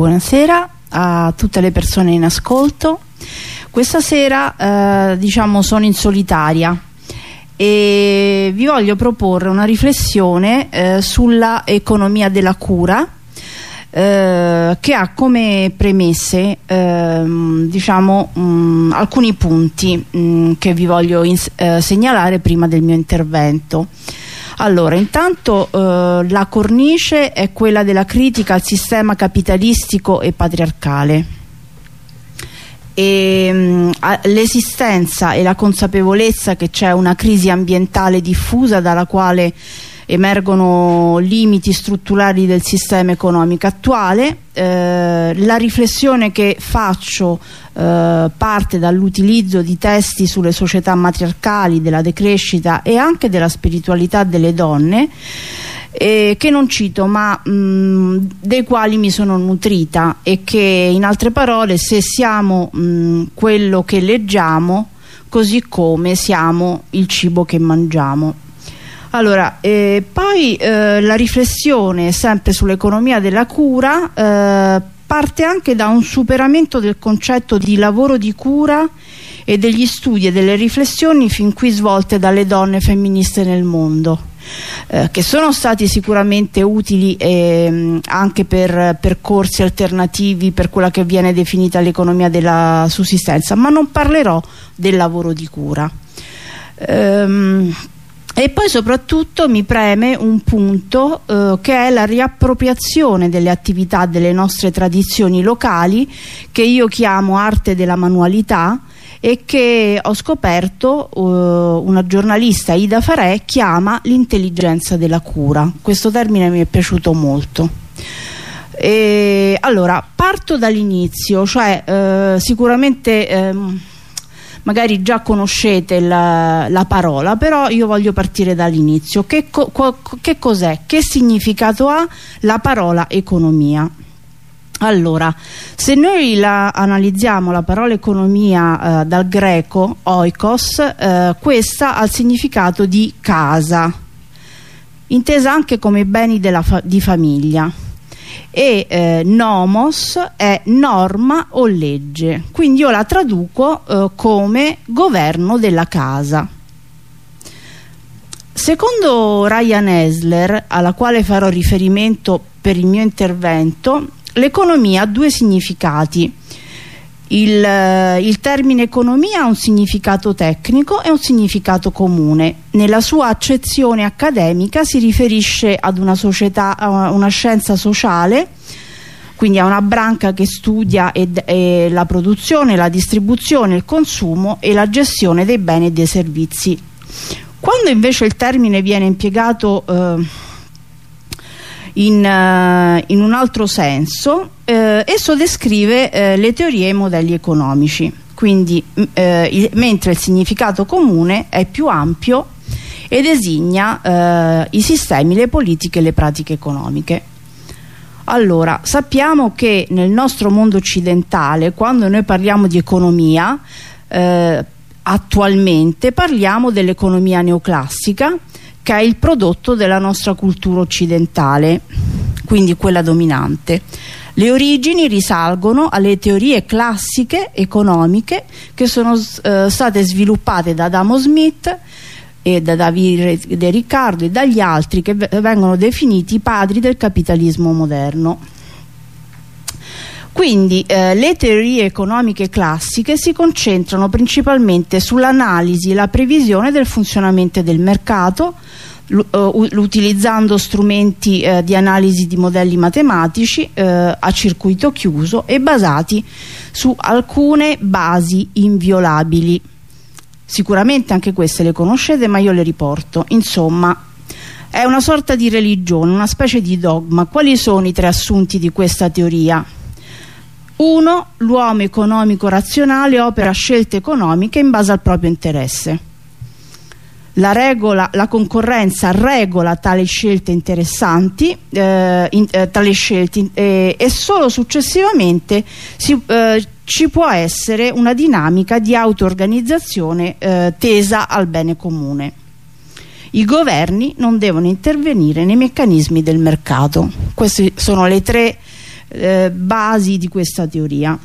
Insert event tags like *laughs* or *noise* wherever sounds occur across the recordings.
buonasera a tutte le persone in ascolto. Questa sera eh, diciamo sono in solitaria e vi voglio proporre una riflessione eh, sulla economia della cura eh, che ha come premesse ehm, diciamo mh, mm, alcuni punti mh, mm, che vi voglio eh, segnalare prima del mio intervento. Allora, intanto eh, la cornice è quella della critica al sistema capitalistico e patriarcale. L'esistenza e la consapevolezza che c'è una crisi ambientale diffusa dalla quale emergono limiti strutturali del sistema economico attuale. Eh, la riflessione che faccio eh, parte dall'utilizzo di testi sulle società matriarcali, della decrescita e anche della spiritualità delle donne eh, che non cito ma mh, dei quali mi sono nutrita e che in altre parole se siamo mh, quello che leggiamo così come siamo il cibo che mangiamo allora, eh, poi eh, la riflessione sempre sull'economia della cura eh, parte anche da un superamento del concetto di lavoro di cura e degli studi e delle riflessioni fin qui svolte dalle donne femministe nel mondo. Eh, che sono stati sicuramente utili eh, anche per percorsi alternativi per quella che viene definita l'economia della sussistenza, ma non parlerò del lavoro di cura. Ehm, e poi soprattutto mi preme un punto eh, che è la riappropriazione delle attività delle nostre tradizioni locali che io chiamo arte della manualità e che ho scoperto uh, una giornalista Ida Farè chiama l'intelligenza della cura. Questo termine mi è piaciuto molto. E, allora parto dall'inizio cioè uh, sicuramente um, magari già conoscete la, la parola però io voglio partire dall'inizio che, co, che cos'è? che significato ha la parola economia? Allora, se noi la, analizziamo la parola economia eh, dal greco oikos, eh, questa ha il significato di casa, intesa anche come beni fa di famiglia e eh, nomos è norma o legge. Quindi io la traduco eh, come governo della casa. Secondo Ryan Esler alla quale farò riferimento per il mio intervento l'economia ha due significati il, eh, il, termine economia ha un significato tecnico e un significato comune. Nella sua accezione accademica si riferisce ad una società, a una scienza sociale, quindi a una branca che studia ed, e la produzione, la distribuzione, il consumo e la gestione dei beni e dei servizi. Quando invece il termine viene impiegato eh, in, uh, in, un altro senso eh, esso descrive eh, le teorie e i modelli economici. Quindi eh, il, mentre il significato comune è più ampio e designa eh, i sistemi, le politiche e le pratiche economiche. Allora sappiamo che nel nostro mondo occidentale quando noi parliamo di economia eh, attualmente parliamo dell'economia neoclassica che è il prodotto della nostra cultura occidentale, quindi quella dominante. Le origini risalgono alle teorie classiche economiche che sono eh, state sviluppate da Adamo Smith e da Davide Riccardo e dagli altri che vengono definiti i padri del capitalismo moderno. Quindi eh, le teorie economiche classiche si concentrano principalmente sull'analisi e la previsione del funzionamento del mercato, eh, utilizzando strumenti eh, di analisi di modelli matematici eh, a circuito chiuso e basati su alcune basi inviolabili. Sicuramente anche queste le conoscete ma io le riporto. Insomma, è una sorta di religione, una specie di dogma. Quali sono i tre assunti di questa teoria? Uno, l'uomo economico razionale opera scelte economiche in base al proprio interesse. La, regola, la concorrenza regola tali scelte interessanti eh, in, eh, tali scelte eh, e solo successivamente si, eh, ci può essere una dinamica di auto-organizzazione eh, tesa al bene comune. I governi non devono intervenire nei meccanismi del mercato. Queste sono le tre eh, basi di questa teoria.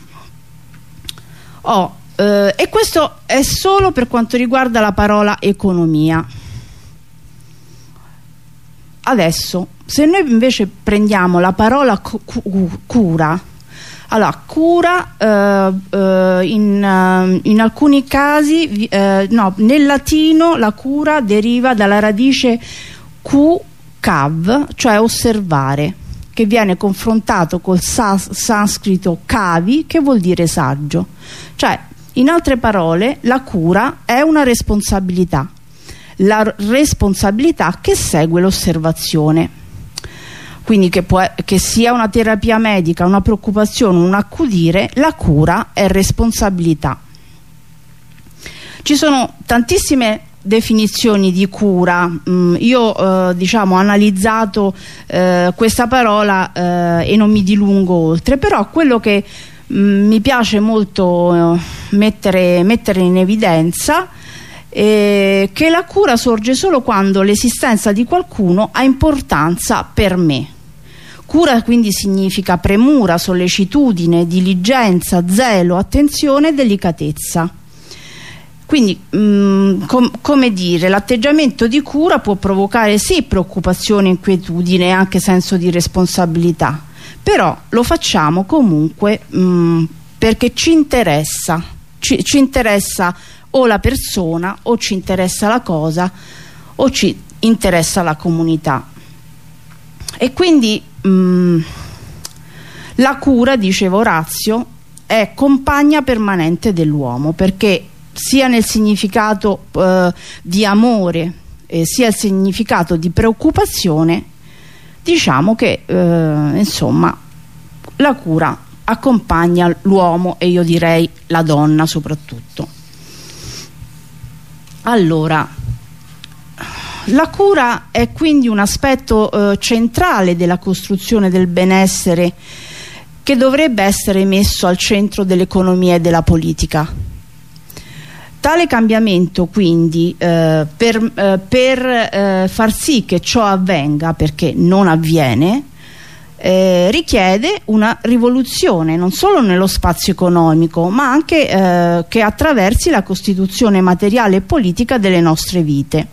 Oh, eh, e questo è solo per quanto riguarda la parola economia. Adesso, se noi invece prendiamo la parola cu cura, allora, cura eh, eh, in, eh, in, alcuni casi, eh, no, nel latino la cura deriva dalla radice cu cav, cioè osservare, che viene confrontato col sans sanscrito cavi, che vuol dire saggio. Cioè, in altre parole, la cura è una responsabilità, la responsabilità che segue l'osservazione quindi che, può, che, sia una terapia medica, una preoccupazione, un accudire, la cura è responsabilità. Ci sono tantissime definizioni di cura mm, io eh, diciamo ho analizzato eh, questa parola eh, e non mi dilungo oltre però quello che mm, mi piace molto eh, mettere, mettere, in evidenza è che la cura sorge solo quando l'esistenza di qualcuno ha importanza per me Cura quindi significa premura, sollecitudine, diligenza, zelo, attenzione e delicatezza. Quindi, mh, mm, com come dire, l'atteggiamento di cura può provocare sì preoccupazione, inquietudine e anche senso di responsabilità, però lo facciamo comunque mh, mm, perché ci interessa, ci, ci interessa o la persona o ci interessa la cosa o ci interessa la comunità. E quindi mh, mm, la cura, diceva Orazio, è compagna permanente dell'uomo perché sia nel significato eh, di amore eh, sia il significato di preoccupazione diciamo che eh, insomma la cura accompagna l'uomo e io direi la donna soprattutto allora la cura è quindi un aspetto eh, centrale della costruzione del benessere che dovrebbe essere messo al centro dell'economia e della politica. Tale cambiamento quindi eh, per, eh, per eh, far sì che ciò avvenga, perché non avviene, eh, richiede una rivoluzione non solo nello spazio economico ma anche eh, che attraversi la costituzione materiale e politica delle nostre vite.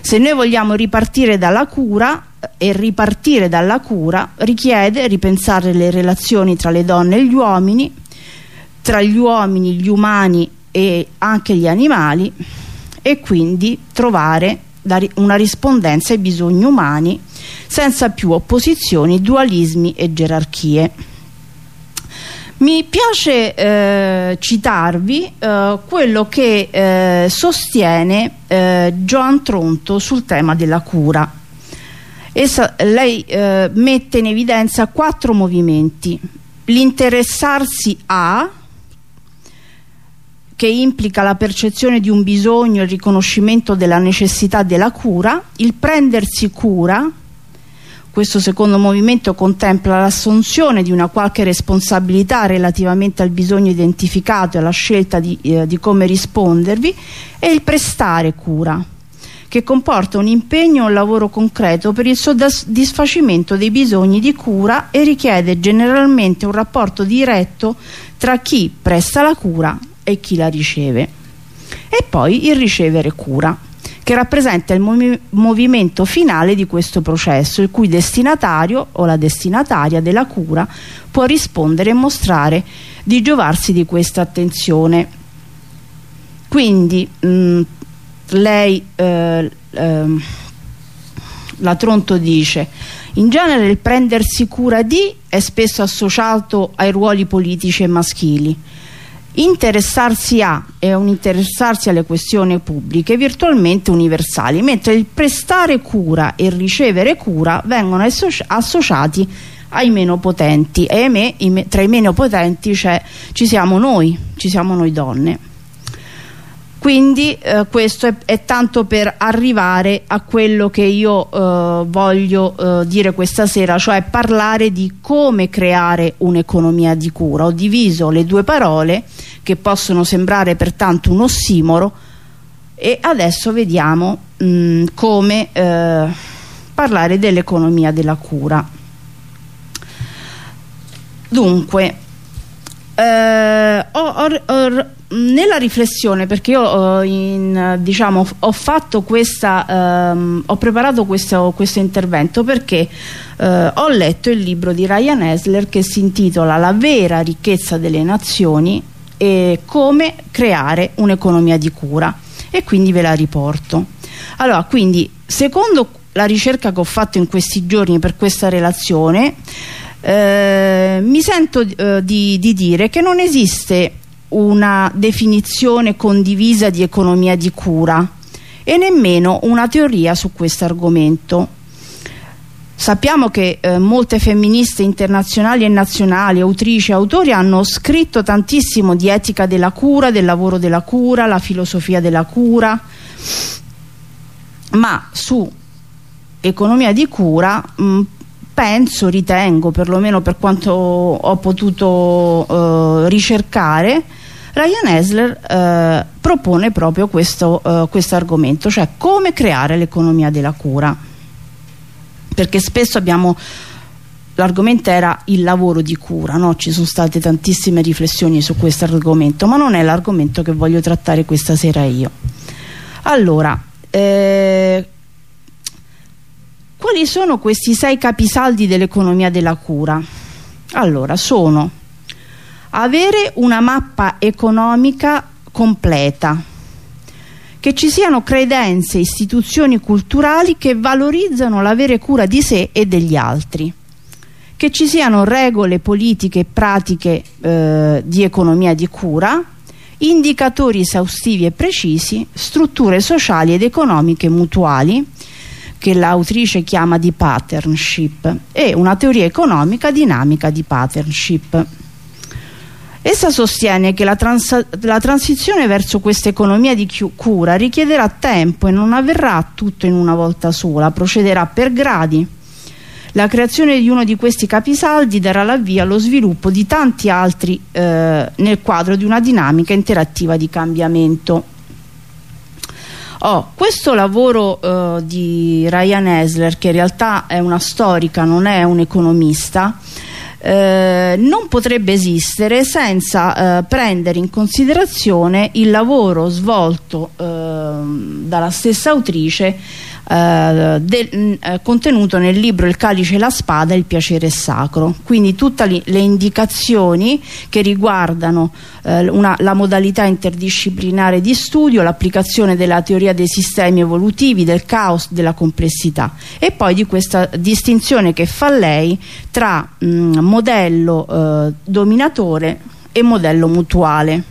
Se noi vogliamo ripartire dalla cura e ripartire dalla cura richiede ripensare le relazioni tra le donne e gli uomini tra gli uomini, gli umani e anche gli animali e quindi trovare una rispondenza ai bisogni umani senza più opposizioni, dualismi e gerarchie. Mi piace eh, citarvi eh, quello che eh, sostiene eh, Joan Tronto sul tema della cura. Essa, lei eh, mette in evidenza quattro movimenti. L'interessarsi a, che implica la percezione di un bisogno e il riconoscimento della necessità della cura, il prendersi cura, questo secondo movimento contempla l'assunzione di una qualche responsabilità relativamente al bisogno identificato e alla scelta di, eh, di come rispondervi e il prestare cura che comporta un impegno e un lavoro concreto per il soddisfacimento dei bisogni di cura e richiede generalmente un rapporto diretto tra chi presta la cura e chi la riceve. E poi il ricevere cura che rappresenta il movi movimento finale di questo processo, il cui destinatario o la destinataria della cura può rispondere e mostrare di giovarsi di questa attenzione. Quindi mh, lei, eh, eh, la Tronto dice, in genere il prendersi cura di è spesso associato ai ruoli politici e maschili, interessarsi a è un interessarsi alle questioni pubbliche virtualmente universali, mentre il prestare cura e ricevere cura vengono associati ai meno potenti. E ahimè tra i meno potenti ci siamo noi, ci siamo noi donne. Quindi eh, questo è, è, tanto per arrivare a quello che io eh, voglio eh, dire questa sera cioè parlare di come creare un'economia di cura. Ho diviso le due parole che possono sembrare pertanto un ossimoro e adesso vediamo mh, come eh, parlare dell'economia della cura. Dunque eh, ho, ho, ho, nella riflessione perché io in, diciamo, ho fatto questa ehm, ho preparato questo, questo intervento perché eh, ho letto il libro di Ryan Esler che si intitola La vera ricchezza delle nazioni e come creare un'economia di cura e quindi ve la riporto allora quindi secondo la ricerca che ho fatto in questi giorni per questa relazione eh, mi sento eh, di, di dire che non esiste una definizione condivisa di economia di cura e nemmeno una teoria su questo argomento. Sappiamo che eh, molte femministe internazionali e nazionali, autrici e autori hanno scritto tantissimo di etica della cura, del lavoro della cura, la filosofia della cura, ma su economia di cura mh, penso, ritengo, perlomeno per quanto ho potuto eh, ricercare, Ryan Esler eh, propone proprio questo eh, quest argomento, cioè come creare l'economia della cura. Perché spesso abbiamo l'argomento era il lavoro di cura, no? ci sono state tantissime riflessioni su questo argomento, ma non è l'argomento che voglio trattare questa sera io. Allora, eh, quali sono questi sei capisaldi dell'economia della cura? Allora, sono avere una mappa economica completa, che ci siano credenze istituzioni culturali che valorizzano l'avere cura di sé e degli altri, che ci siano regole politiche e pratiche eh, di economia di cura, indicatori esaustivi e precisi, strutture sociali ed economiche mutuali, che l'autrice chiama di partnership e una teoria economica dinamica di partnership. Essa sostiene che la, trans la transizione verso questa economia di cura richiederà tempo e non avverrà tutto in una volta sola, procederà per gradi. La creazione di uno di questi capisaldi darà l'avvio allo sviluppo di tanti altri eh, nel quadro di una dinamica interattiva di cambiamento. Oh, questo lavoro uh, di Ryan Esler, che in realtà è una storica, non è un economista, eh, non potrebbe esistere senza eh, prendere in considerazione il lavoro svolto eh, dalla stessa autrice eh, del, mm, eh, contenuto nel libro Il calice e la spada il piacere sacro. Quindi tutte le indicazioni che riguardano eh, una, la modalità interdisciplinare di studio l'applicazione della teoria dei sistemi evolutivi del caos, della complessità. E poi di questa distinzione che fa lei tra mh, mm, modello eh, dominatore e modello mutuale.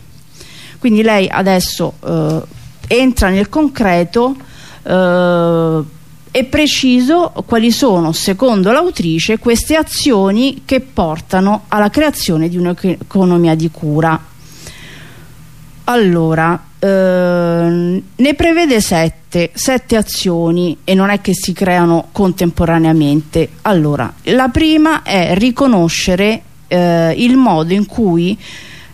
Quindi lei adesso eh, entra nel concreto eh, è preciso quali sono, secondo l'autrice, queste azioni che portano alla creazione di un'economia di cura. Allora, eh, ne prevede sette, sette azioni e non è che si creano contemporaneamente. Allora, la prima è riconoscere eh, il modo in cui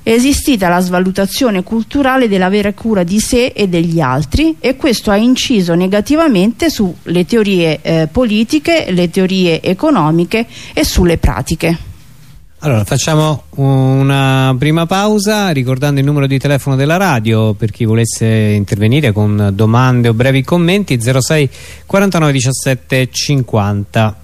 è esistita la svalutazione culturale della vera cura di sé e degli altri e questo ha inciso negativamente sulle teorie eh, politiche, le teorie economiche e sulle pratiche. Allora facciamo una prima pausa ricordando il numero di telefono della radio per chi volesse intervenire con domande o brevi commenti 06 49 17 50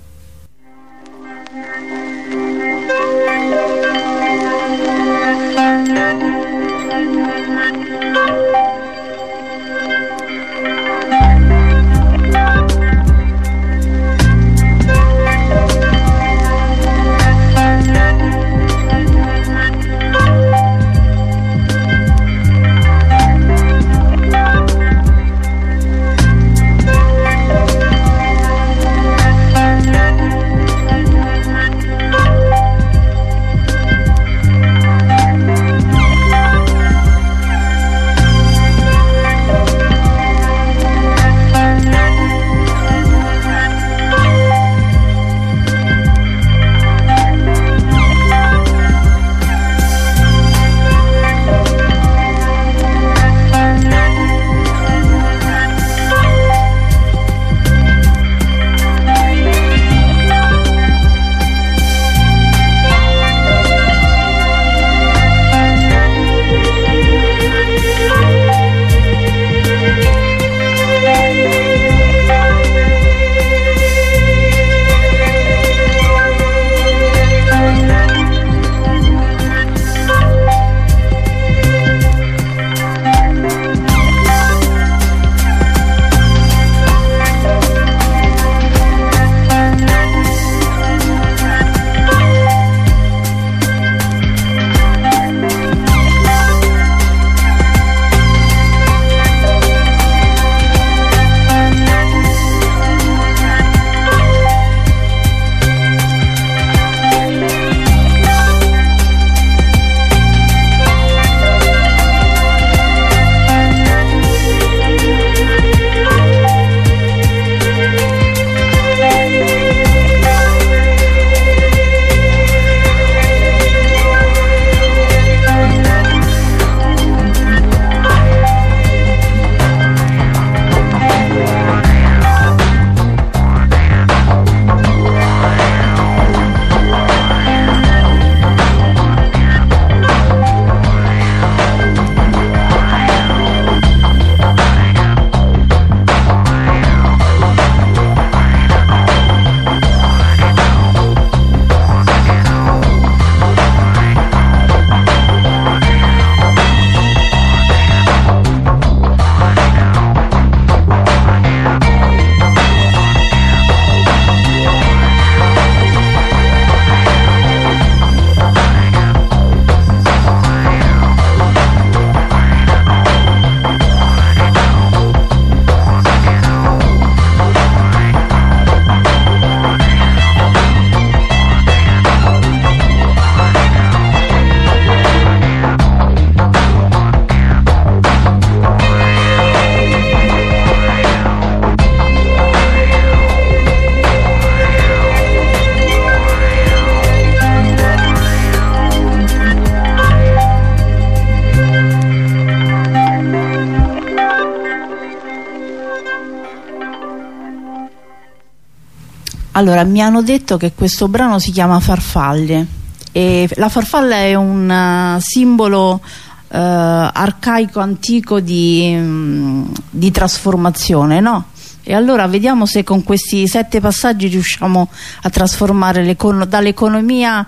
Allora, mi hanno detto che questo brano si chiama Farfalle e la farfalla è un uh, simbolo uh, arcaico antico di, um, di trasformazione, no? E allora vediamo se con questi sette passaggi riusciamo a trasformare dall'economia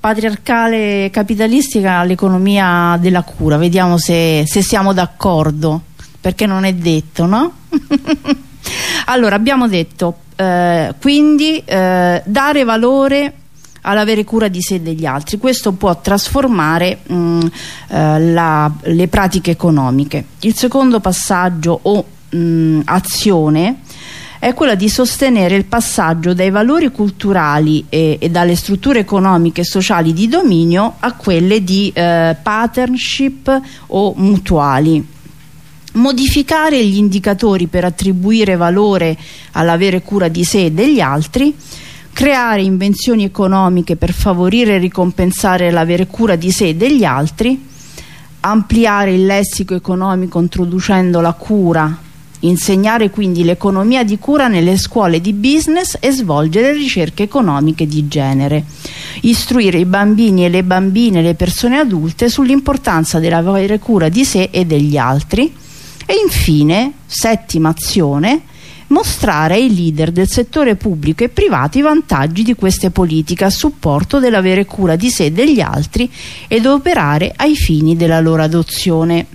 patriarcale capitalistica all'economia della cura. Vediamo se, se siamo d'accordo, perché non è detto, no? *laughs* allora, abbiamo detto eh, quindi eh, dare valore all'avere cura di sé e degli altri. Questo può trasformare mh, eh, la, le pratiche economiche. Il secondo passaggio o mh, azione è quella di sostenere il passaggio dai valori culturali e, e, dalle strutture economiche e sociali di dominio a quelle di eh, partnership o mutuali modificare gli indicatori per attribuire valore all'avere cura di sé e degli altri, creare invenzioni economiche per favorire e ricompensare l'avere cura di sé e degli altri, ampliare il lessico economico introducendo la cura, insegnare quindi l'economia di cura nelle scuole di business e svolgere ricerche economiche di genere, istruire i bambini e le bambine e le persone adulte sull'importanza dell'avere cura di sé e degli altri, e infine, settima azione, mostrare ai leader del settore pubblico e privato i vantaggi di queste politiche a supporto dell'avere cura di sé e degli altri ed operare ai fini della loro adozione.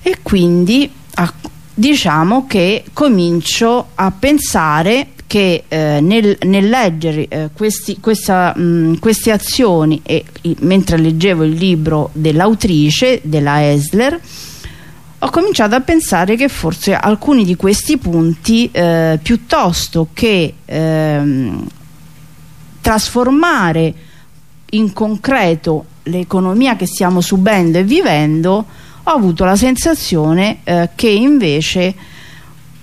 E quindi diciamo che comincio a pensare che eh, nel, nel, leggere eh, questi, questa, mh, queste azioni e mentre leggevo il libro dell'autrice, della Esler, ho cominciato a pensare che forse alcuni di questi punti eh, piuttosto che ehm, trasformare in concreto l'economia che stiamo subendo e vivendo ho avuto la sensazione eh, che invece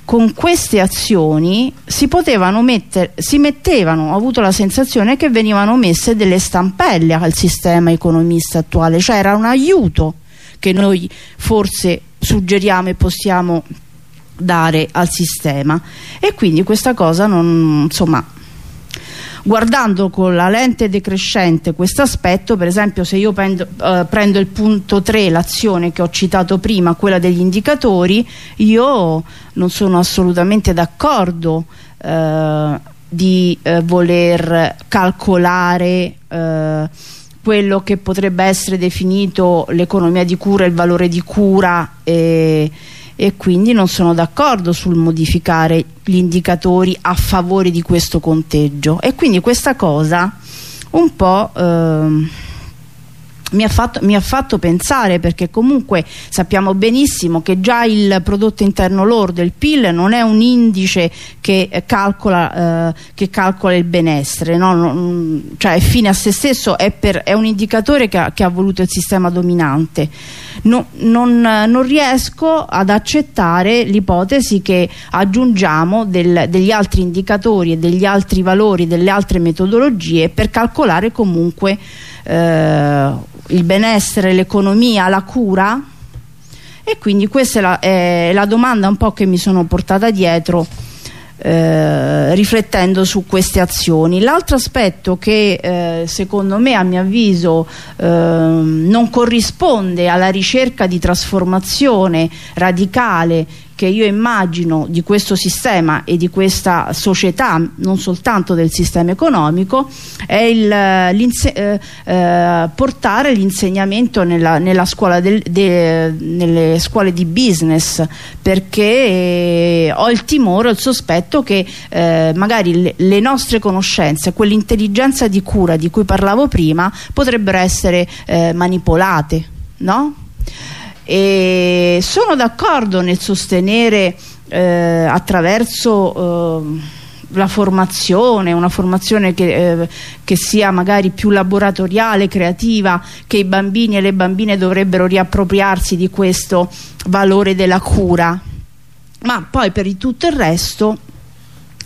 con queste azioni si potevano mettere, si mettevano, ho avuto la sensazione che venivano messe delle stampelle al sistema economista attuale, cioè era un aiuto che noi forse suggeriamo e possiamo dare al sistema. E quindi questa cosa non insomma guardando con la lente decrescente questo aspetto per esempio se io prendo, eh, prendo il punto 3 l'azione che ho citato prima quella degli indicatori io non sono assolutamente d'accordo eh, di eh, voler calcolare eh, quello che potrebbe essere definito l'economia di cura, il valore di cura e, e quindi non sono d'accordo sul modificare gli indicatori a favore di questo conteggio. E quindi questa cosa un po' eh, mi ha, fatto, mi ha, fatto, pensare perché comunque sappiamo benissimo che già il prodotto interno lordo, il PIL, non è un indice che calcola, eh, che calcola il benessere, no? non, cioè è fine a se stesso, è, per, è un indicatore che ha, che ha, voluto il sistema dominante. No, non, non, riesco ad accettare l'ipotesi che aggiungiamo del, degli altri indicatori e degli altri valori, delle altre metodologie per calcolare comunque eh, il benessere, l'economia, la cura. E quindi questa è la, è la, domanda un po' che mi sono portata dietro eh, riflettendo su queste azioni. L'altro aspetto che eh, secondo me a mio avviso eh, non corrisponde alla ricerca di trasformazione radicale che io immagino di questo sistema e di questa società, non soltanto del sistema economico, è il, eh, eh, portare l'insegnamento nella, nella de, nelle scuole di business perché eh, ho il timore, il sospetto che eh, magari le, le, nostre conoscenze, quell'intelligenza di cura di cui parlavo prima, potrebbero essere eh, manipolate, no? E sono d'accordo nel sostenere eh, attraverso eh, la formazione, una formazione che, eh, che, sia magari più laboratoriale, creativa, che i bambini e le bambine dovrebbero riappropriarsi di questo valore della cura. Ma poi per tutto il resto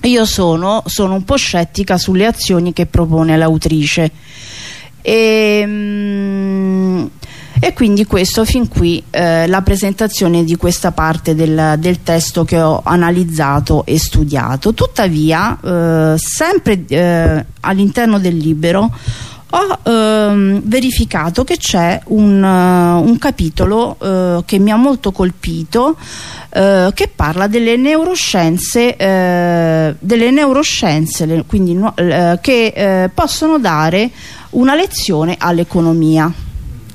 io sono, sono un po' scettica sulle azioni che propone l'autrice. E, mm, e quindi questo fin qui eh, la presentazione di questa parte del, del, testo che ho analizzato e studiato tuttavia eh, sempre eh, all'interno del libro ho ehm, verificato che c'è un, uh, un, capitolo uh, che mi ha molto colpito uh, che parla delle neuroscienze, delle neuroscienze quindi, che possono dare una lezione all'economia.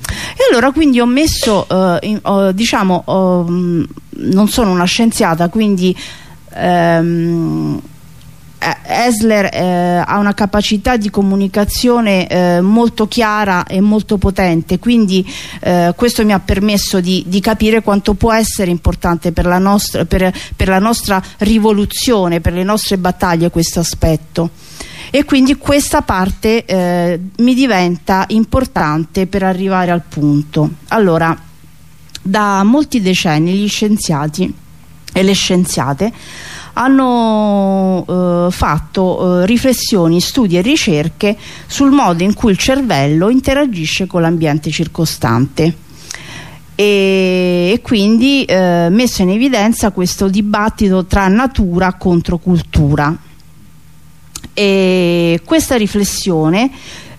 E allora quindi ho messo, in, diciamo, non sono una scienziata, quindi ehm, eh, Esler eh, ha una capacità di comunicazione eh, molto chiara e molto potente. Quindi eh, questo mi ha permesso di, di, capire quanto può essere importante per la nostra, per, per la nostra rivoluzione, per le nostre battaglie questo aspetto e quindi questa parte eh, mi diventa importante per arrivare al punto. Allora da molti decenni gli scienziati e le scienziate hanno eh, fatto eh, riflessioni, studi e ricerche sul modo in cui il cervello interagisce con l'ambiente circostante. E, e quindi eh, messo in evidenza questo dibattito tra natura contro cultura e questa riflessione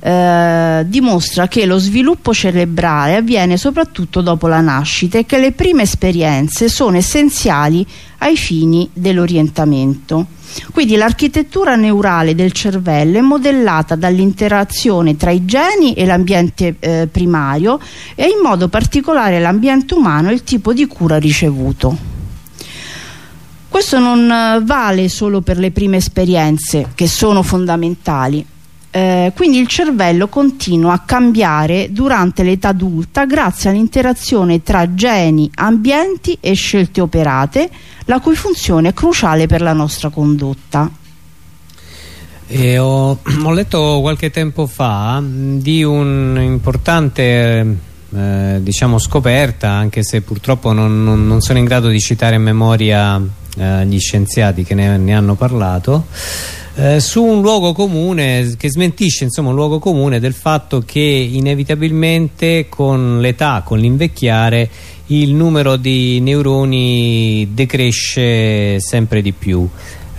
eh, dimostra che lo sviluppo cerebrale avviene soprattutto dopo la nascita e che le prime esperienze sono essenziali ai fini dell'orientamento. Quindi l'architettura neurale del cervello è modellata dall'interazione tra i geni e l'ambiente eh, primario e in modo particolare l'ambiente umano e il tipo di cura ricevuto. Questo non eh, vale solo per le prime esperienze, che sono fondamentali, eh, quindi il cervello continua a cambiare durante l'età adulta grazie all'interazione tra geni, ambienti e scelte operate, la cui funzione è cruciale per la nostra condotta. Ho, *clears throat* ho, letto qualche tempo fa di un'importante eh, diciamo scoperta, anche se purtroppo non, non, non, sono in grado di citare in memoria eh, gli scienziati che ne, ne hanno parlato, eh, su un luogo comune che smentisce insomma un luogo comune del fatto che inevitabilmente con l'età, con l'invecchiare il numero di neuroni decresce sempre di più.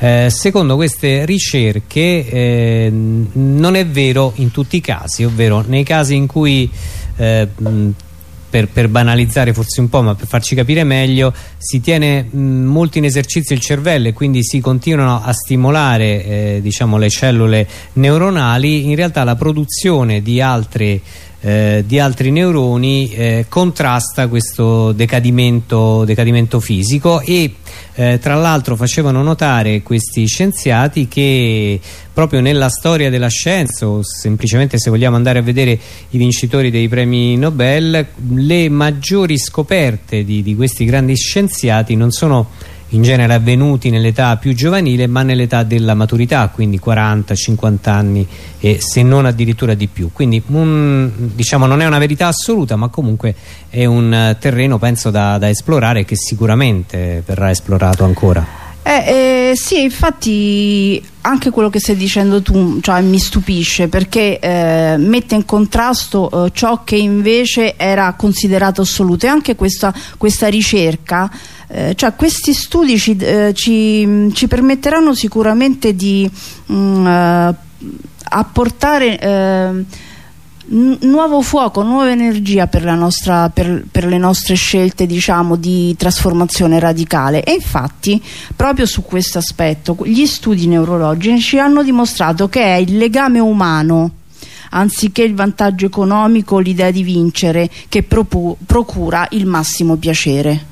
Eh, secondo queste ricerche eh, non è vero in tutti i casi ovvero nei casi in cui eh, per, per, banalizzare forse un po' ma per farci capire meglio si tiene mh, molto in esercizio il cervello e quindi si continuano a stimolare eh, diciamo, le cellule neuronali. In realtà la produzione di altre eh, di altri neuroni eh, contrasta questo decadimento, decadimento fisico e eh, tra l'altro facevano notare questi scienziati che proprio nella storia della scienza o semplicemente se vogliamo andare a vedere i vincitori dei premi Nobel le maggiori scoperte di, di questi grandi scienziati non sono in genere avvenuti nell'età più giovanile ma nell'età della maturità quindi 40-50 anni e se non addirittura di più. Quindi un, diciamo non è una verità assoluta ma comunque è un terreno penso da, da esplorare che sicuramente verrà esplorato ancora eh, eh, sì, infatti anche quello che stai dicendo tu cioè, mi stupisce perché eh, mette in contrasto eh, ciò che invece era considerato assoluto. E anche questa, questa ricerca eh, cioè questi studi ci, eh, ci, ci, permetteranno sicuramente di mh, mm, eh, apportare eh, nuovo fuoco, nuova energia per, nostra, per, per, le nostre scelte diciamo, di trasformazione radicale e infatti proprio su questo aspetto gli studi neurologici hanno dimostrato che è il legame umano anziché il vantaggio economico, l'idea di vincere che procura il massimo piacere.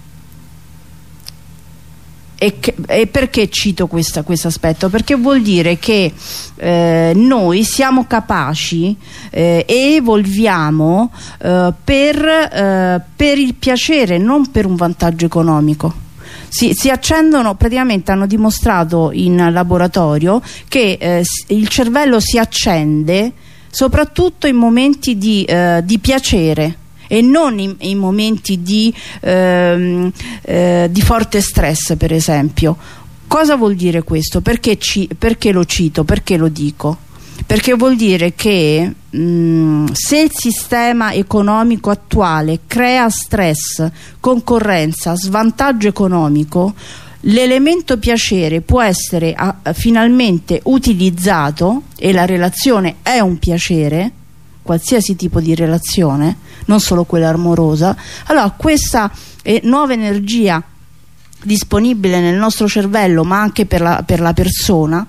E, che, e, perché cito questo aspetto? Perché vuol dire che eh, noi siamo capaci eh, e evolviamo eh, per, eh, per, il piacere, non per un vantaggio economico. Si, si, accendono, praticamente hanno dimostrato in laboratorio che eh, il cervello si accende soprattutto in momenti di, eh, di piacere e non in, in momenti di, ehm, eh, di forte stress per esempio cosa vuol dire questo? perché, ci, perché lo cito? perché lo dico? perché vuol dire che mh, mm, se il sistema economico attuale crea stress, concorrenza, svantaggio economico l'elemento piacere può essere a, finalmente utilizzato e la relazione è un piacere qualsiasi tipo di relazione non solo quella amorosa allora questa eh, nuova energia disponibile nel nostro cervello ma anche per la, per la persona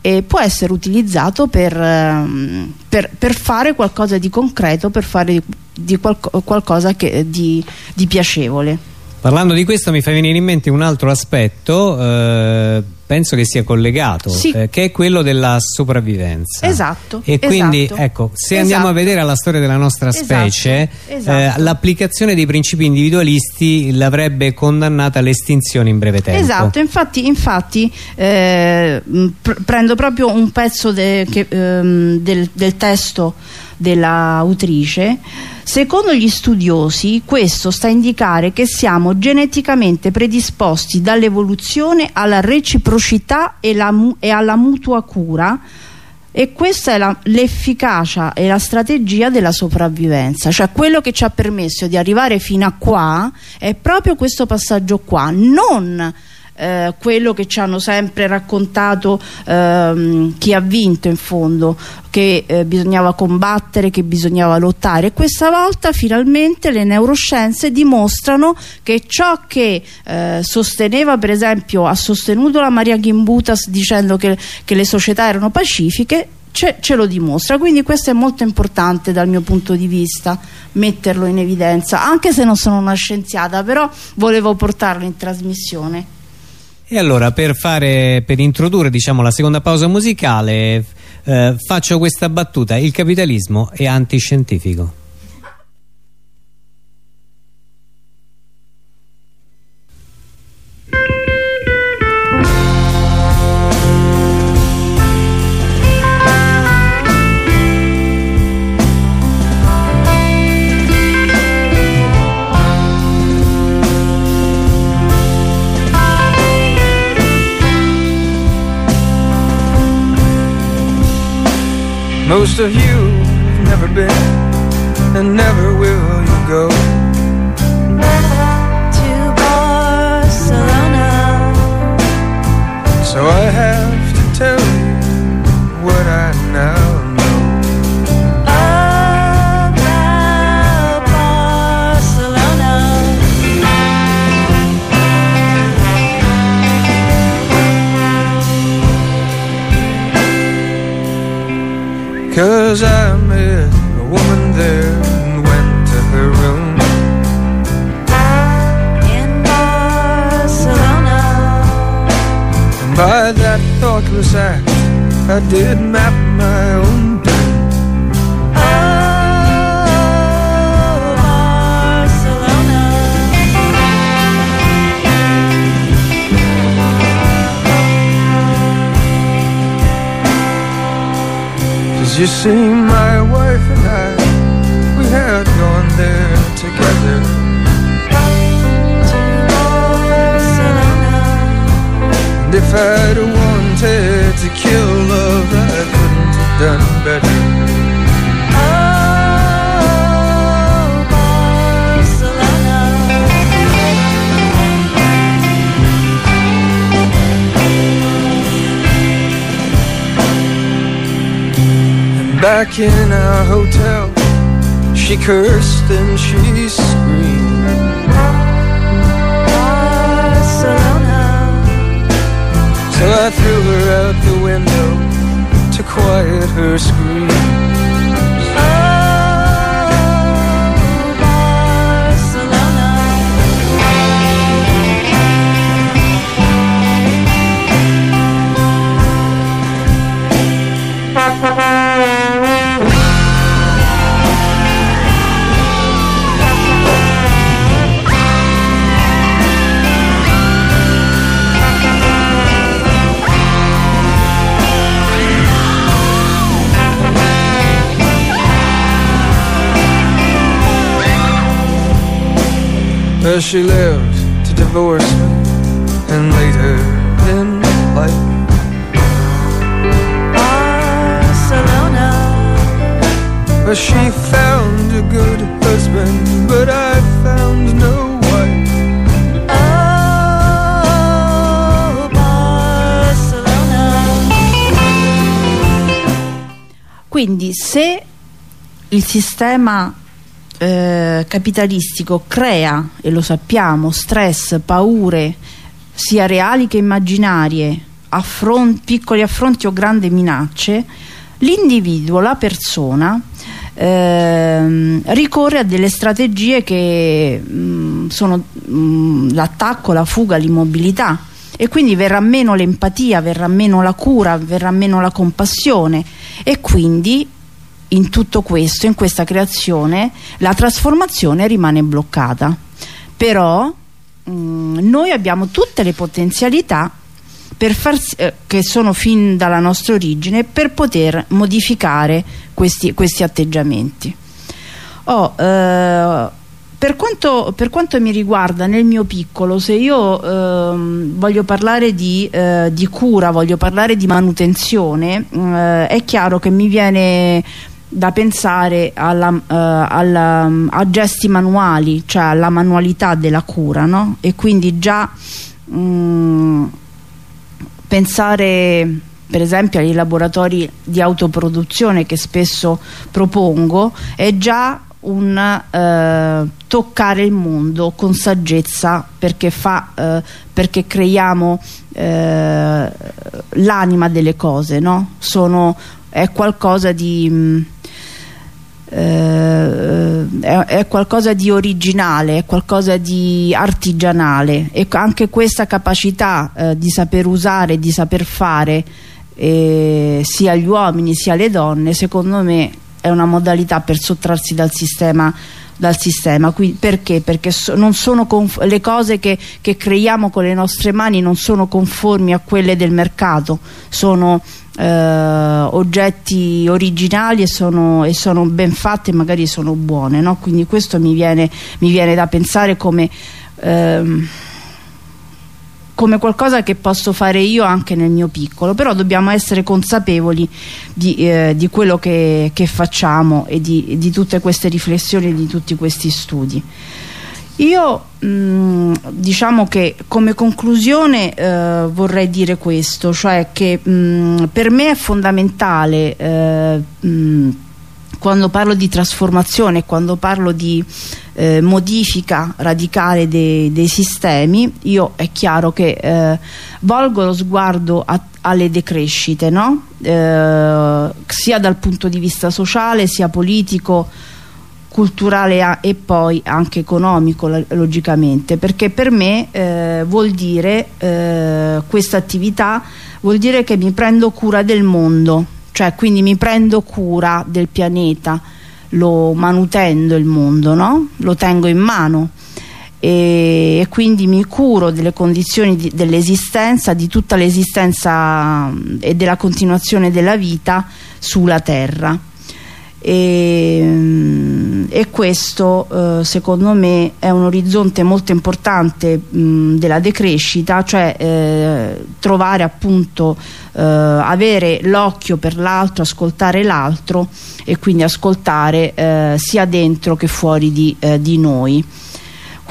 eh, può essere utilizzato per, ehm, per, per, fare qualcosa di concreto per fare di, di qualco, qualcosa che, di, di piacevole. Parlando di questo mi fa venire in mente un altro aspetto, eh, penso che sia collegato, sì. eh, che è quello della sopravvivenza. Esatto. E quindi, esatto. ecco, se esatto. andiamo a vedere la storia della nostra esatto. specie, esatto. eh, l'applicazione dei principi individualisti l'avrebbe condannata all'estinzione in breve tempo. Esatto, infatti, infatti eh, pr prendo proprio un pezzo de che, ehm, del, del testo dell'autrice Secondo gli studiosi questo sta a indicare che siamo geneticamente predisposti dall'evoluzione alla reciprocità e, e, alla mutua cura e questa è l'efficacia e la strategia della sopravvivenza. Cioè quello che ci ha permesso di arrivare fino a qua è proprio questo passaggio qua non eh, quello che ci hanno sempre raccontato ehm, chi ha vinto in fondo che eh, bisognava combattere, che bisognava lottare. E questa volta finalmente le neuroscienze dimostrano che ciò che eh, sosteneva per esempio ha sostenuto la Maria Gimbutas dicendo che, che le società erano pacifiche ce, ce, lo dimostra. Quindi questo è molto importante dal mio punto di vista metterlo in evidenza anche se non sono una scienziata però volevo portarlo in trasmissione e allora per, fare, per introdurre diciamo, la seconda pausa musicale eh, faccio questa battuta, il capitalismo è antiscientifico. Most of you have never been and never I did map my own oh, you see, my wife and I, we had gone there together. And if I'd to kill love, I couldn't have done better. back in our hotel, she cursed and she So I threw her out the window to quiet her screams. Where she lived to divorce me And later in life For she found a good husband, but I found no wife. Oh, Barcelona. Quindi se il sistema eh, capitalistico crea, e lo sappiamo, stress, paure, sia reali che immaginarie, affron- piccoli affronti o grandi minacce, l'individuo, la persona, ehm, ricorre a delle strategie che mh, sono mh, l'attacco, la fuga, l'immobilità. E quindi verrà meno l'empatia, verrà meno la cura, verrà meno la compassione. E quindi in tutto questo, in questa creazione, la trasformazione rimane bloccata. Però mh, noi abbiamo tutte le potenzialità far eh, che sono fin dalla nostra origine per poter modificare questi, questi atteggiamenti. Oh, eh, per, quanto, per quanto mi riguarda nel mio piccolo, se io ehm, voglio parlare di, eh, di cura, voglio parlare di manutenzione, eh, è chiaro che mi viene da pensare alla, eh, alla- a gesti manuali, cioè alla manualità della cura, no? E quindi già mm, pensare per esempio ai laboratori di autoproduzione che spesso propongo è già un eh, toccare il mondo con saggezza perché, fa, eh, perché creiamo eh, l'anima delle cose no? Sono, è qualcosa di mh, eh, è, è qualcosa di originale, è qualcosa di artigianale. E anche questa capacità eh, di saper usare, di saper fare eh, sia gli uomini sia le donne, secondo me è una modalità per sottrarsi dal sistema dal sistema. Qui- perché? perché so- le cose che, che creiamo con le nostre mani non sono conformi a quelle del mercato. Sono eh, oggetti originali e sono, e sono ben fatte e magari sono buone no? quindi questo mi viene, mi viene da pensare come ehm, come qualcosa che posso fare io anche nel mio piccolo però dobbiamo essere consapevoli di, eh, di quello che, che facciamo e di, di tutte queste riflessioni e di tutti questi studi io mh, diciamo che come conclusione eh, vorrei dire questo cioè che mh, per me è fondamentale eh, mh, quando parlo di trasformazione, quando parlo di eh, modifica radicale dei, dei sistemi, io è chiaro che eh, volgo lo sguardo a- alle decrescite, no? Eh, sia dal punto di vista sociale, sia politico, culturale e poi anche economico logicamente perché per me eh, vuol dire eh, questa attività vuol dire che mi prendo cura del mondo cioè quindi mi prendo cura del pianeta lo manutendo il mondo no? lo tengo in mano e, e quindi mi curo delle condizioni di- dell'esistenza di tutta l'esistenza mm, e della continuazione della vita sulla terra e, mm, e questo eh, secondo me è un orizzonte molto importante mh, della decrescita cioè eh, trovare appunto eh, avere l'occhio per l'altro ascoltare l'altro e quindi ascoltare eh, sia dentro che fuori di, eh, di noi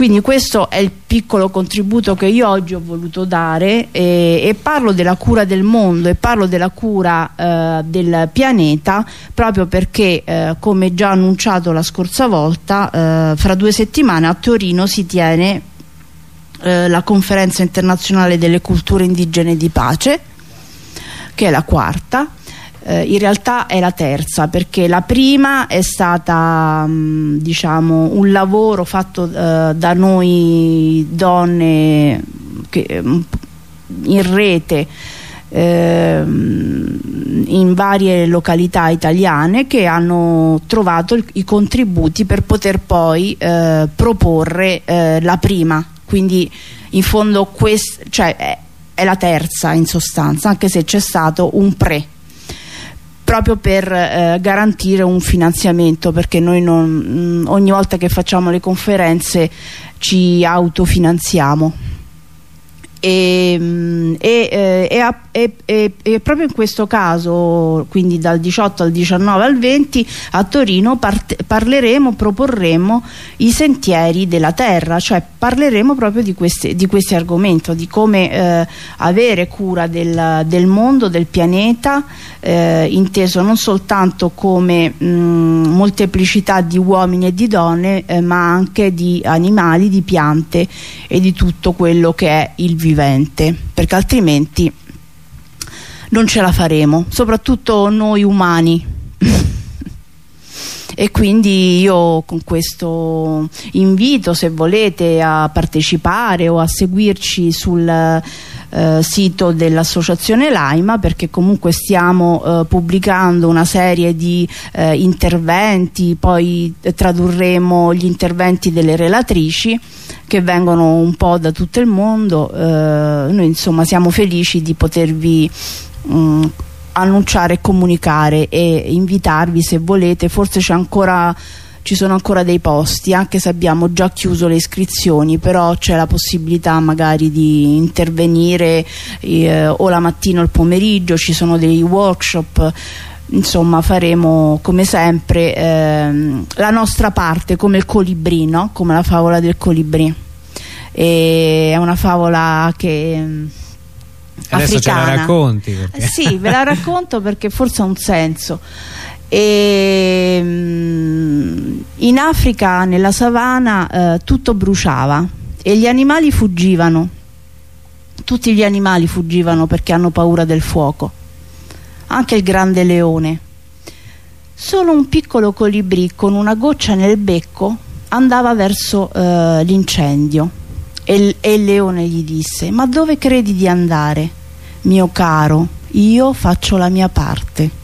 quindi questo è il piccolo contributo che io oggi ho voluto dare e, e parlo della cura del mondo e parlo della cura eh, del pianeta proprio perché eh, come già annunciato la scorsa volta eh, fra due settimane a Torino si tiene eh, la conferenza internazionale delle culture indigene di pace che è la quarta eh, in realtà è la terza perché la prima è stata mh, diciamo un lavoro fatto eh, da noi donne che, mh, in rete ehm, in varie località italiane che hanno trovato il- i contributi per poter poi eh, proporre eh, la prima. Quindi in fondo quest- cioè è, è la terza in sostanza anche se c'è stato un pre proprio per eh, garantire un finanziamento perché noi non, mh, ogni volta che facciamo le conferenze ci autofinanziamo. E, e, eh, e e, e- proprio in questo caso, quindi dal 18 al 19 al 20 a Torino parleremo, proporremo i sentieri della terra, cioè parleremo proprio di, queste- di questi argomenti, di come eh, avere cura del, del mondo, del pianeta, eh, inteso non soltanto come mh, molteplicità di uomini e di donne, eh, ma anche di animali, di piante e di tutto quello che è il vivente, perché altrimenti non ce la faremo, soprattutto noi umani. *laughs* e quindi io con questo invito se volete a partecipare o a seguirci sul eh, sito dell'associazione Laima perché comunque stiamo eh, pubblicando una serie di eh, interventi poi eh, tradurremo gli interventi delle relatrici che vengono un po' da tutto il mondo. Eh, noi insomma siamo felici di potervi mh, annunciare e comunicare e invitarvi se volete. Forse c'è ancora ci sono ancora dei posti anche se abbiamo già chiuso le iscrizioni però c'è la possibilità magari di intervenire eh, o la mattina o il pomeriggio ci sono dei workshop insomma faremo come sempre ehm, la nostra parte come il colibrì no? come la favola del colibrì e è una favola che mm, Adesso ce la africana. racconti. perché- Sì, ve la *laughs* racconto perché forse ha un senso. E, mm, in Africa, nella savana, eh, tutto bruciava e gli animali fuggivano. Tutti gli animali fuggivano perché hanno paura del fuoco. Anche il grande leone. Solo un piccolo colibrì con una goccia nel becco andava verso eh, l'incendio e e il leone gli disse: Ma dove credi di andare? mio caro, io faccio la mia parte.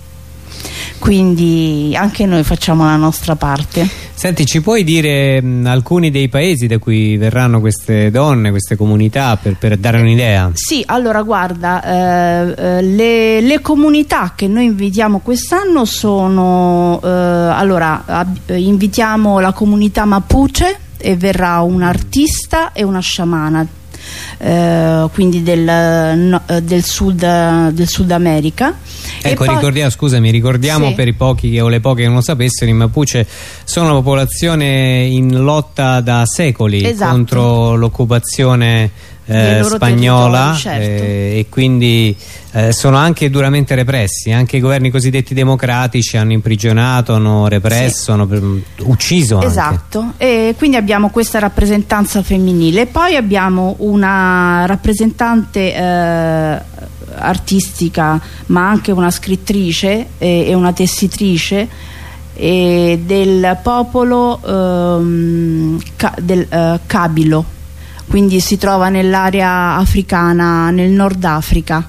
Quindi anche noi facciamo la nostra parte. Senti, ci puoi dire mh, alcuni dei paesi da cui verranno queste donne, queste comunità, per, per dare un'idea? Sì, allora guarda, eh, eh, le, le comunità che noi invitiamo quest'anno sono, eh, allora ab- invitiamo la comunità Mapuche e verrà un artista e una sciamana. Eh, quindi del, no- eh, del sud, del Sud America Ecco, poi- ricordiamo, scusami, ricordiamo Sì. per i pochi o le poche che non lo sapessero, i Mapuche sono una popolazione in lotta da secoli Esatto. contro l'occupazione eh, spagnola certo. eh, e quindi eh, sono anche duramente repressi, anche i governi cosiddetti democratici hanno imprigionato, hanno represso, Sì. hanno per- ucciso anche. Esatto, e quindi abbiamo questa rappresentanza femminile. Poi abbiamo una rappresentante eh, artistica, ma anche una scrittrice e, una tessitrice eh, del popolo ehm, ca- del eh, Kabilo, quindi si trova nell'area africana, nel Nord Africa.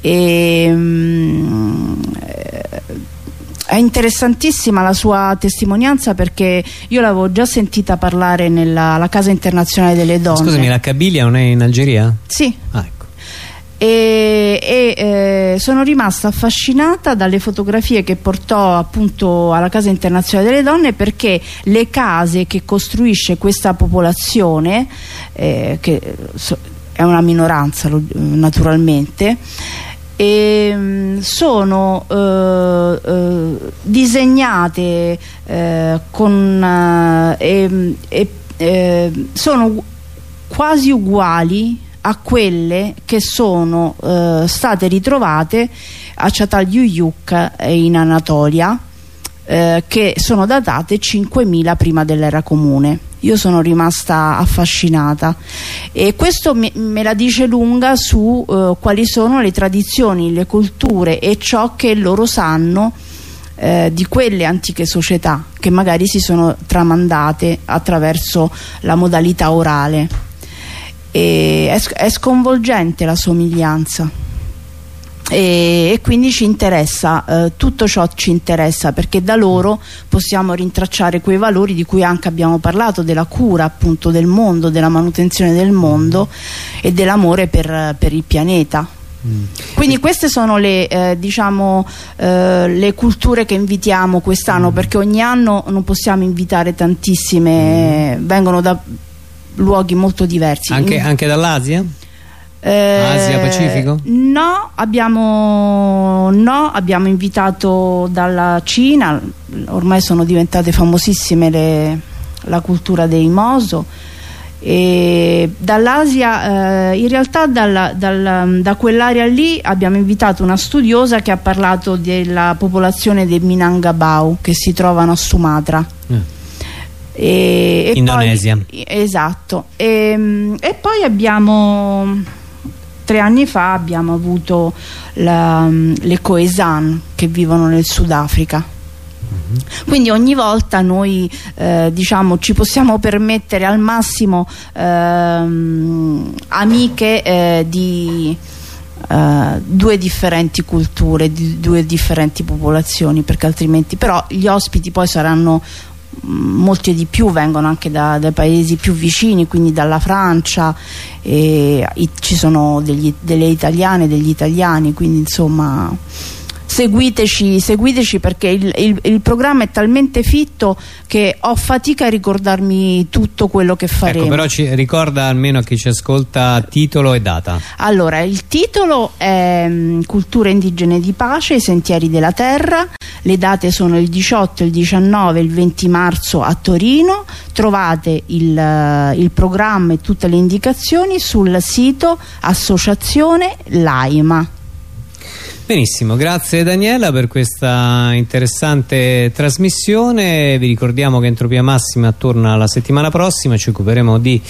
E, mm, eh, è interessantissima la sua testimonianza perché io l'avevo già sentita parlare nella Casa Internazionale delle Donne. Scusami, la Cabilia non è in Algeria? Sì, Ah, ecco. e, e, eh, sono rimasta affascinata dalle fotografie che portò appunto alla Casa Internazionale delle Donne perché le case che costruisce questa popolazione eh, che so- è una minoranza lo- naturalmente ehm, sono eh, eh, disegnate eh, con eh, e- eh, sono quasi uguali a quelle che sono state ritrovate a Çatalhöyük in Anatolia che sono datate 5000 prima dell'era comune io sono rimasta affascinata. E questo me, me la dice lunga su eh, quali sono le tradizioni, le culture e ciò che loro sanno eh, di quelle antiche società che magari si sono tramandate attraverso la modalità orale. E è, è sconvolgente la somiglianza e, e quindi ci interessa eh, tutto ciò ci interessa perché da loro possiamo rintracciare quei valori di cui anche abbiamo parlato della cura appunto del mondo della manutenzione del mondo e dell'amore per, per il pianeta. Quindi queste sono le, eh, diciamo, eh, le culture che invitiamo quest'anno perché ogni anno non possiamo invitare tantissime vengono da luoghi molto diversi. Anche, anche dall'Asia? Eh, Asia, Pacifico? No abbiamo, no, abbiamo invitato dalla Cina, ormai sono diventate famosissime le- la cultura dei Moso. E dall'Asia, eh, in realtà dalla- dalla- da quell'area lì abbiamo invitato una studiosa che ha parlato della popolazione dei Minangabau che si trovano a Sumatra. Eh. E, e Indonesia. poi- esatto. E, e poi abbiamo tre anni fa abbiamo avuto la- le Khoisan che vivono nel Sudafrica. Quindi ogni volta noi eh, diciamo ci possiamo permettere al massimo ehm, amiche eh, di eh, due differenti culture, di due differenti popolazioni, perché altrimenti però gli ospiti poi saranno molti di più vengono anche da- dai paesi più vicini, quindi dalla Francia, e i- ci sono degli- delle italiane, degli italiani, quindi insomma seguiteci, seguiteci perché il, il- il programma è talmente fitto che ho fatica a ricordarmi tutto quello che faremo. Ecco, però ci ricorda almeno a chi ci ascolta titolo e data. Allora, il titolo è mm, Culture indigene di pace, i sentieri della terra. Le date sono il 18, il 19 e il 20 marzo a Torino. Trovate il, eh, il programma e tutte le indicazioni sul sito Associazione Laima. Benissimo, grazie Daniela per questa interessante trasmissione. Vi ricordiamo che Entropia Massima torna la settimana prossima, ci occuperemo di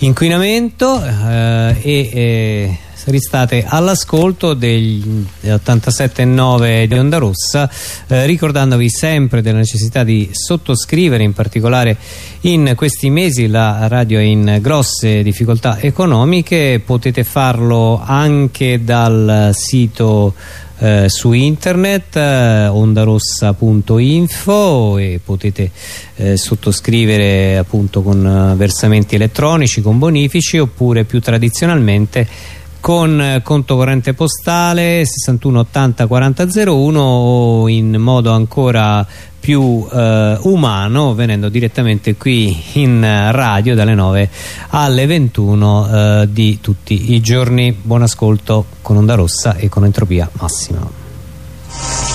inquinamento eh, e eh, ristate all'ascolto degli 87.9 di Onda Rossa, eh, ricordandovi sempre della necessità di sottoscrivere, in particolare in questi mesi la radio è in grosse difficoltà economiche, potete farlo anche dal sito eh, su internet eh, ondarossa.info e potete eh, sottoscrivere appunto con eh, versamenti elettronici, con bonifici oppure più tradizionalmente con eh, conto corrente postale 61 80 40 01 o in modo ancora più eh, umano venendo direttamente qui in radio dalle 9 alle 21 eh, di tutti i giorni. Buon ascolto con Onda Rossa e con Entropia Massima